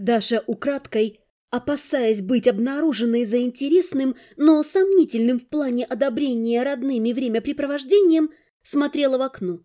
Даша украдкой, опасаясь быть обнаруженной за интересным, но сомнительным в плане одобрения родными времяпрепровождением, смотрела в окно.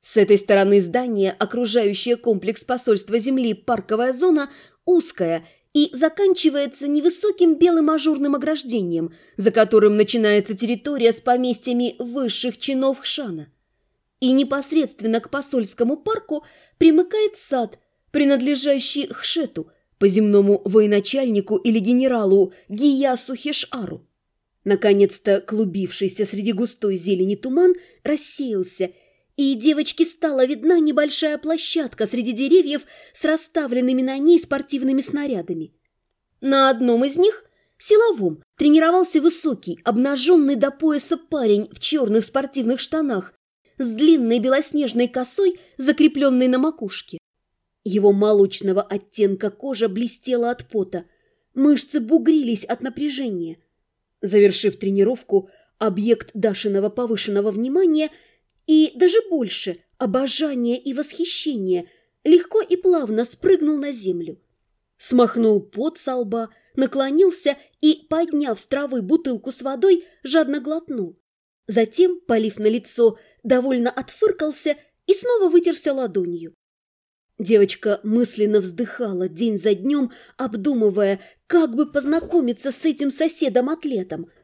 С этой стороны здания, окружающее комплекс посольства Земли парковая зона, узкая и заканчивается невысоким белым ажурным ограждением, за которым начинается территория с поместьями высших чинов Хшана. И непосредственно к посольскому парку примыкает сад, принадлежащий Хшету, по земному военачальнику или генералу Гиясу Хешару. Наконец-то клубившийся среди густой зелени туман рассеялся, и девочке стала видна небольшая площадка среди деревьев с расставленными на ней спортивными снарядами. На одном из них, силовом, тренировался высокий, обнаженный до пояса парень в черных спортивных штанах с длинной белоснежной косой, закрепленной на макушке. Его молочного оттенка кожа блестела от пота, мышцы бугрились от напряжения. Завершив тренировку, объект Дашиного повышенного внимания – и даже больше обожания и восхищения легко и плавно спрыгнул на землю. Смахнул пот со лба, наклонился и, подняв с травы бутылку с водой, жадно глотнул. Затем, полив на лицо, довольно отфыркался и снова вытерся ладонью. Девочка мысленно вздыхала день за днем, обдумывая, как бы познакомиться с этим соседом-атлетом –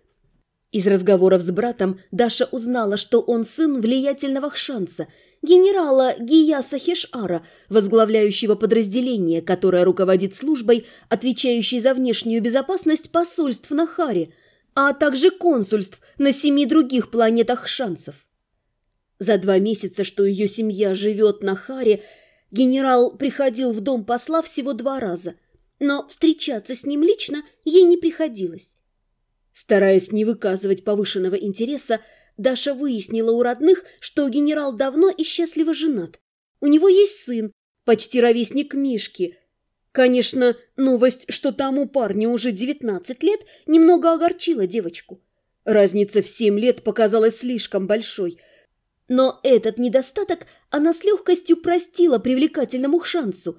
из разговоров с братом Даша узнала, что он сын влиятельного хшанца, генерала Гияса Хешара, возглавляющего подразделение, которое руководит службой, отвечающей за внешнюю безопасность посольств на Харе, а также консульств на семи других планетах хшанцев. За два месяца, что ее семья живет на Харе, генерал приходил в дом посла всего два раза, но встречаться с ним лично ей не приходилось. Стараясь не выказывать повышенного интереса, Даша выяснила у родных, что генерал давно и счастливо женат. У него есть сын, почти ровесник Мишки. Конечно, новость, что тому парню уже 19 лет, немного огорчила девочку. Разница в 7 лет показалась слишком большой. Но этот недостаток она с легкостью простила привлекательному шансу.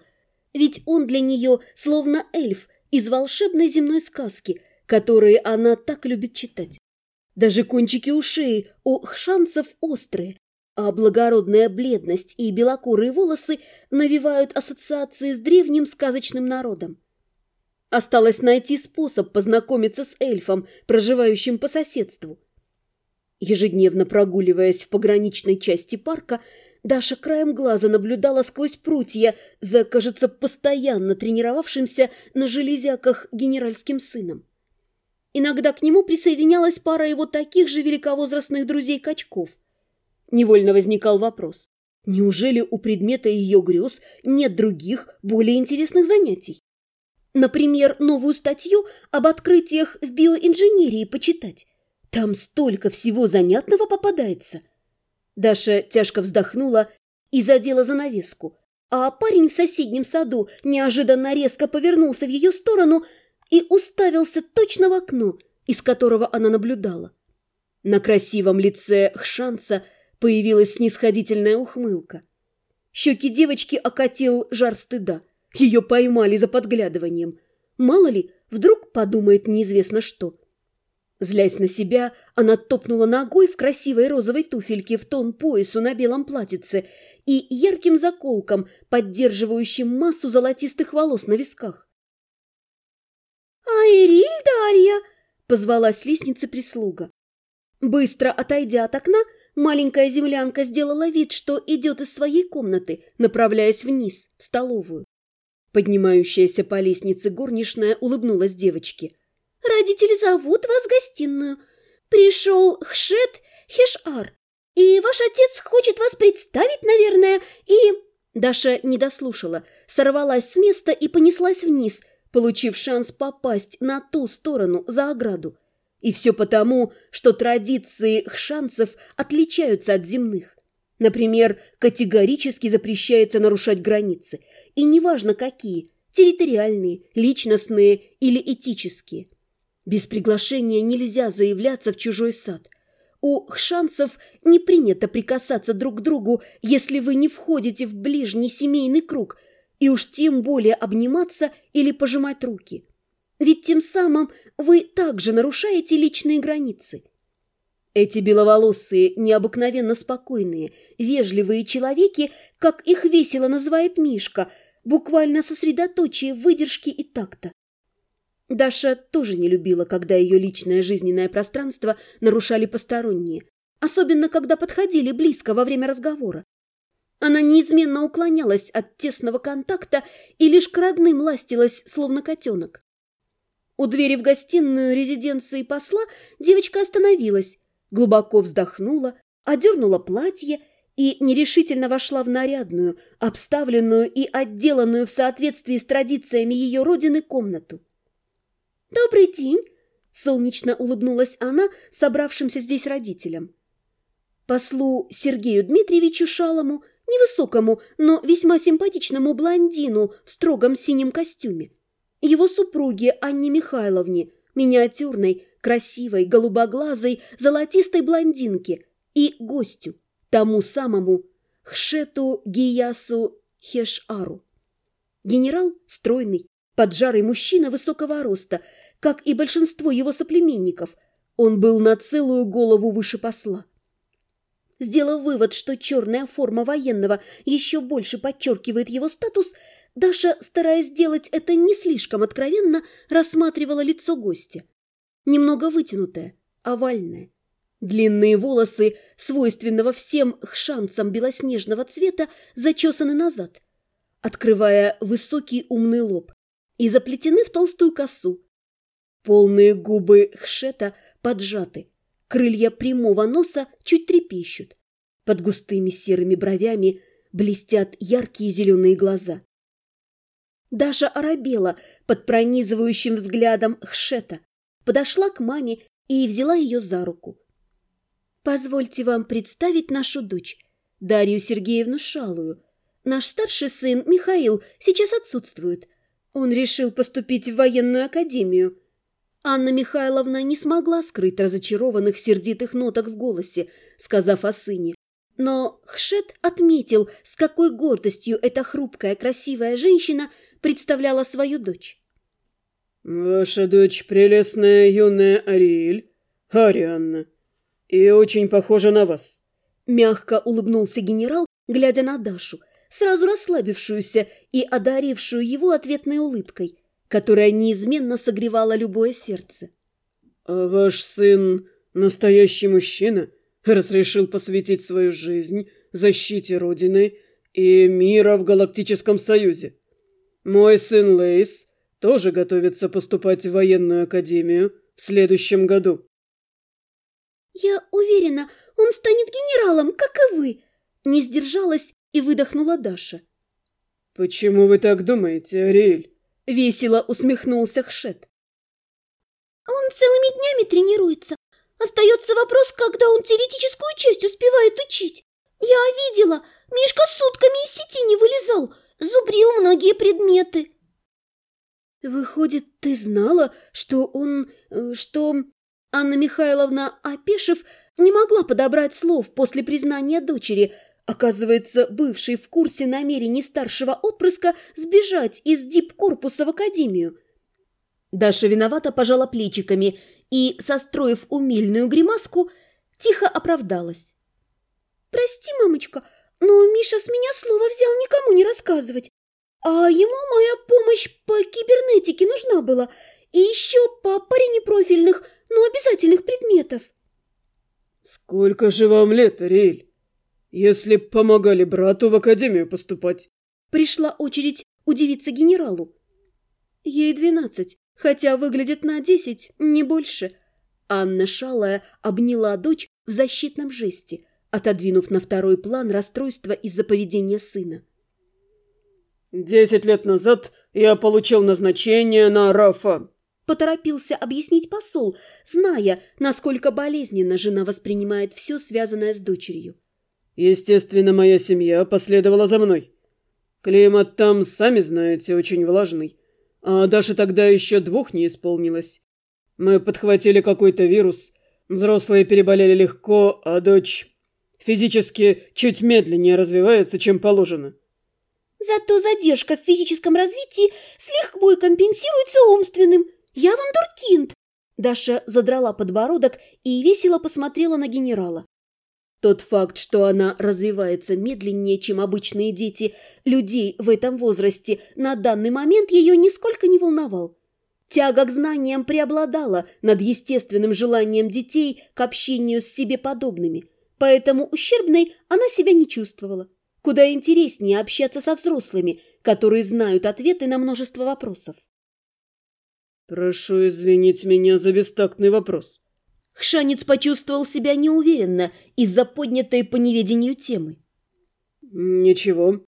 Ведь он для нее словно эльф из волшебной земной сказки – которые она так любит читать. Даже кончики ушей у хшанцев острые, а благородная бледность и белокурые волосы навевают ассоциации с древним сказочным народом. Осталось найти способ познакомиться с эльфом, проживающим по соседству. Ежедневно прогуливаясь в пограничной части парка, Даша краем глаза наблюдала сквозь прутья за, кажется, постоянно тренировавшимся на железяках генеральским сыном. Иногда к нему присоединялась пара его таких же великовозрастных друзей-качков. Невольно возникал вопрос. Неужели у предмета ее грез нет других, более интересных занятий? Например, новую статью об открытиях в биоинженерии почитать. Там столько всего занятного попадается. Даша тяжко вздохнула и задела занавеску, а парень в соседнем саду неожиданно резко повернулся в ее сторону – и уставился точно в окно, из которого она наблюдала. На красивом лице Хшанца появилась снисходительная ухмылка. Щеки девочки окатил жар стыда. Ее поймали за подглядыванием. Мало ли, вдруг подумает неизвестно что. Злясь на себя, она топнула ногой в красивой розовой туфельке в тон поясу на белом платьице и ярким заколком, поддерживающим массу золотистых волос на висках. «Айриль Дарья!» – позвала с лестницы прислуга. Быстро отойдя от окна, маленькая землянка сделала вид, что идет из своей комнаты, направляясь вниз, в столовую. Поднимающаяся по лестнице горничная улыбнулась девочке. «Родители зовут вас в гостиную. Пришел Хшет Хешар, и ваш отец хочет вас представить, наверное, и...» Даша не дослушала, сорвалась с места и понеслась вниз – получив шанс попасть на ту сторону за ограду. И все потому, что традиции хшанцев отличаются от земных. Например, категорически запрещается нарушать границы, и неважно какие – территориальные, личностные или этические. Без приглашения нельзя заявляться в чужой сад. у хшанцев не принято прикасаться друг к другу, если вы не входите в ближний семейный круг, и уж тем более обниматься или пожимать руки. Ведь тем самым вы также нарушаете личные границы. Эти беловолосые, необыкновенно спокойные, вежливые человеки, как их весело называет Мишка, буквально сосредоточие выдержки и такта. Даша тоже не любила, когда ее личное жизненное пространство нарушали посторонние, особенно когда подходили близко во время разговора. Она неизменно уклонялась от тесного контакта и лишь к родным ластилась, словно котенок. У двери в гостиную резиденции посла девочка остановилась, глубоко вздохнула, одернула платье и нерешительно вошла в нарядную, обставленную и отделанную в соответствии с традициями ее родины комнату. «Добрый день!» – солнечно улыбнулась она собравшимся здесь родителям. Послу Сергею Дмитриевичу Шалому, невысокому, но весьма симпатичному блондину в строгом синем костюме, его супруге Анне Михайловне, миниатюрной, красивой, голубоглазой, золотистой блондинке и гостю, тому самому Хшету Гиясу Хешару. Генерал стройный, Поджарый мужчина высокого роста, как и большинство его соплеменников, он был на целую голову выше посла. Сделав вывод, что черная форма военного еще больше подчеркивает его статус, Даша, стараясь сделать это не слишком откровенно, рассматривала лицо гостя. Немного вытянутое, овальное. Длинные волосы, свойственного всем хшанцам белоснежного цвета, зачесаны назад, открывая высокий умный лоб и заплетены в толстую косу. Полные губы хшета поджаты, крылья прямого носа чуть трепещут. Под густыми серыми бровями блестят яркие зеленые глаза. Даша оробела под пронизывающим взглядом хшета, подошла к маме и взяла ее за руку. «Позвольте вам представить нашу дочь, Дарью Сергеевну Шалую. Наш старший сын Михаил сейчас отсутствует. Он решил поступить в военную академию. Анна Михайловна не смогла скрыть разочарованных сердитых ноток в голосе, сказав о сыне. Но Хшет отметил, с какой гордостью эта хрупкая, красивая женщина представляла свою дочь. «Ваша дочь прелестная юная Ариэль, Арианна, и очень похожа на вас», — мягко улыбнулся генерал, глядя на Дашу, сразу расслабившуюся и одарившую его ответной улыбкой, которая неизменно согревала любое сердце. «А ваш сын настоящий мужчина, раз решил посвятить свою жизнь защите Родины и мира в Галактическом Союзе. Мой сын Лейс тоже готовится поступать в военную академию в следующем году». «Я уверена, он станет генералом, как и вы!» Не сдержалась и выдохнула Даша. «Почему вы так думаете, Ариэль?» — весело усмехнулся Хшет. «Он целыми днями тренируется. Остается вопрос, когда он теоретическую часть успевает учить. Я видела, Мишка сутками из сети не вылезал, зубрил многие предметы». «Выходит, ты знала, что он... Э, что...» Анна Михайловна, опешив, не могла подобрать слов после признания дочери — Оказывается, бывший в курсе намерений старшего отпрыска сбежать из дип-корпуса в академию. Даша виновато пожала плечиками и, состроив умильную гримаску, тихо оправдалась. «Прости, мамочка, но Миша с меня слово взял никому не рассказывать. А ему моя помощь по кибернетике нужна была, и еще по паре непрофильных, но обязательных предметов». «Сколько же вам лет, Ариэль?» Если б помогали брату в академию поступать. Пришла очередь удивиться генералу. Ей двенадцать, хотя выглядит на десять, не больше. Анна Шалая обняла дочь в защитном жесте, отодвинув на второй план расстройство из-за поведения сына. «Десять лет назад я получил назначение на Рафа», – поторопился объяснить посол, зная, насколько болезненно жена воспринимает все, связанное с дочерью. Естественно, моя семья последовала за мной. Климат там, сами знаете, очень влажный. А Даше тогда еще двух не исполнилось. Мы подхватили какой-то вирус, Взрослые переболели легко, а дочь физически чуть медленнее развивается, чем положено. Зато задержка в физическом развитии с лихвой компенсируется умственным. Я вундеркинд. Даша задрала подбородок и весело посмотрела на генерала. Тот факт, что она развивается медленнее, чем обычные дети, людей в этом возрасте, на данный момент ее нисколько не волновал. Тяга к знаниям преобладала над естественным желанием детей к общению с себе подобными, поэтому ущербной она себя не чувствовала. Куда интереснее общаться со взрослыми, которые знают ответы на множество вопросов. «Прошу извинить меня за бестактный вопрос», Хшанец почувствовал себя неуверенно из-за поднятой по неведению темы. «Ничего».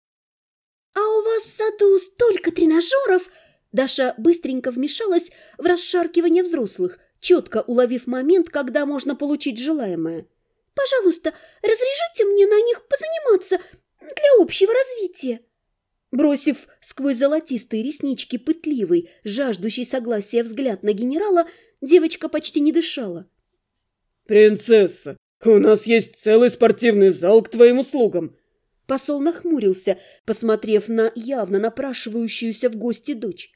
«А у вас в саду столько тренажеров!» Даша быстренько вмешалась в расшаркивание взрослых, четко уловив момент, когда можно получить желаемое. «Пожалуйста, разрешите мне на них позаниматься для общего развития!» Бросив сквозь золотистые реснички пытливый, жаждущий согласия взгляд на генерала, девочка почти не дышала. «Принцесса, у нас есть целый спортивный зал к твоим услугам!» Посол нахмурился, посмотрев на явно напрашивающуюся в гости дочь.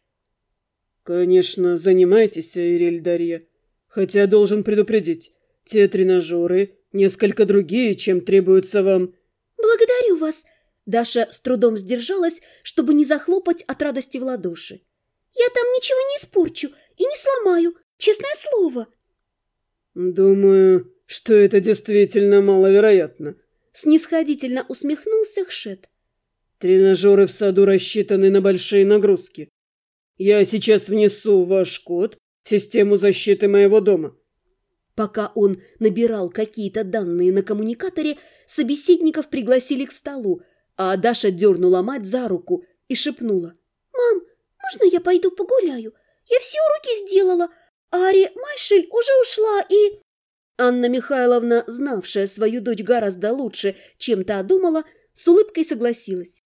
«Конечно, занимайтесь, Айрель Дарья. Хотя должен предупредить, те тренажеры несколько другие, чем требуются вам». «Благодарю вас!» Даша с трудом сдержалась, чтобы не захлопать от радости в ладоши. «Я там ничего не испорчу и не сломаю, честное слово!» «Думаю, что это действительно маловероятно», — снисходительно усмехнулся Хшет. «Тренажеры в саду рассчитаны на большие нагрузки. Я сейчас внесу ваш код в систему защиты моего дома». Пока он набирал какие-то данные на коммуникаторе, собеседников пригласили к столу, а Даша дернула мать за руку и шепнула. «Мам, можно я пойду погуляю? Я все уроки сделала, Ари Майшель уже ушла и...» Анна Михайловна, знавшая свою дочь гораздо лучше, чем та думала, с улыбкой согласилась.